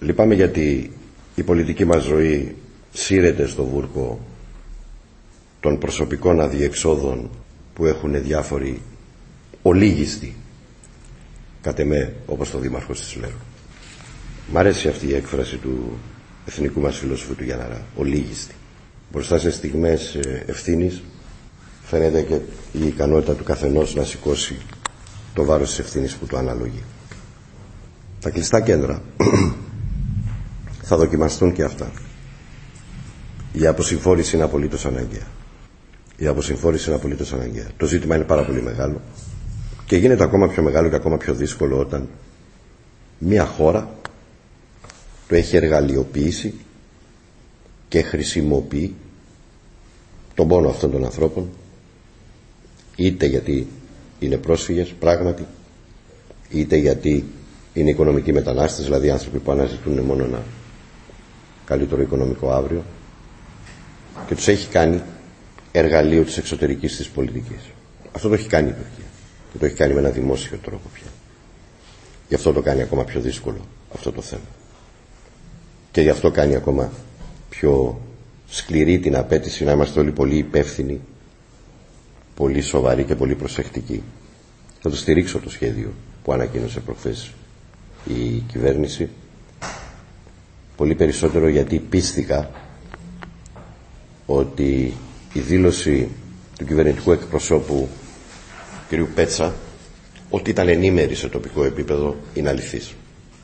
Λυπάμαι γιατί η πολιτική μας ζωή σύρεται στο βούρκο των προσωπικών αδιεξόδων που έχουν διάφοροι ολίγιστοι κατ' εμέ όπως το Δήμαρχος της Λέρου. Μ' αρέσει αυτή η έκφραση του εθνικού μας φιλοσοφού του Γιάνναρα, ολίγιστη. Μπροστά σε στιγμές ε, ευθύνης φαίνεται και η ικανότητα του καθενός να σηκώσει το βάρος της ευθύνης που του αναλογεί. Τα κλειστά κέντρα θα δοκιμαστούν και αυτά. Η αποσυμφόρηση είναι απολύτως αναγκαία. Η αποσυμφόρηση είναι απολύτως αναγκαία. Το ζήτημα είναι πάρα πολύ μεγάλο και γίνεται ακόμα πιο μεγάλο και ακόμα πιο δύσκολο όταν μια χώρα το έχει εργαλειοποιήσει και χρησιμοποιεί τον πόνο αυτών των ανθρώπων είτε γιατί είναι πρόσφυγες πράγματι είτε γιατί είναι οικονομικοί μετανάστες δηλαδή άνθρωποι που αναζητούν μόνο ένα καλύτερο οικονομικό αύριο και τους έχει κάνει εργαλείο της εξωτερικής της πολιτικής. Αυτό το έχει κάνει η Τουρκία και το έχει κάνει με ένα δημόσιο τρόπο πια. Γι' αυτό το κάνει ακόμα πιο δύσκολο αυτό το θέμα. Και γι' αυτό κάνει ακόμα πιο σκληρή την απέτηση να είμαστε όλοι πολύ υπεύθυνοι, πολύ σοβαροί και πολύ προσεκτικοί. Θα το στηρίξω το σχέδιο που ανακοίνωσε προχθές η κυβέρνηση πολύ περισσότερο γιατί πίστηκα ότι η δήλωση του κυβερνητικού εκπροσώπου κ. Πέτσα ότι ήταν ενήμερη σε τοπικό επίπεδο είναι αληθής.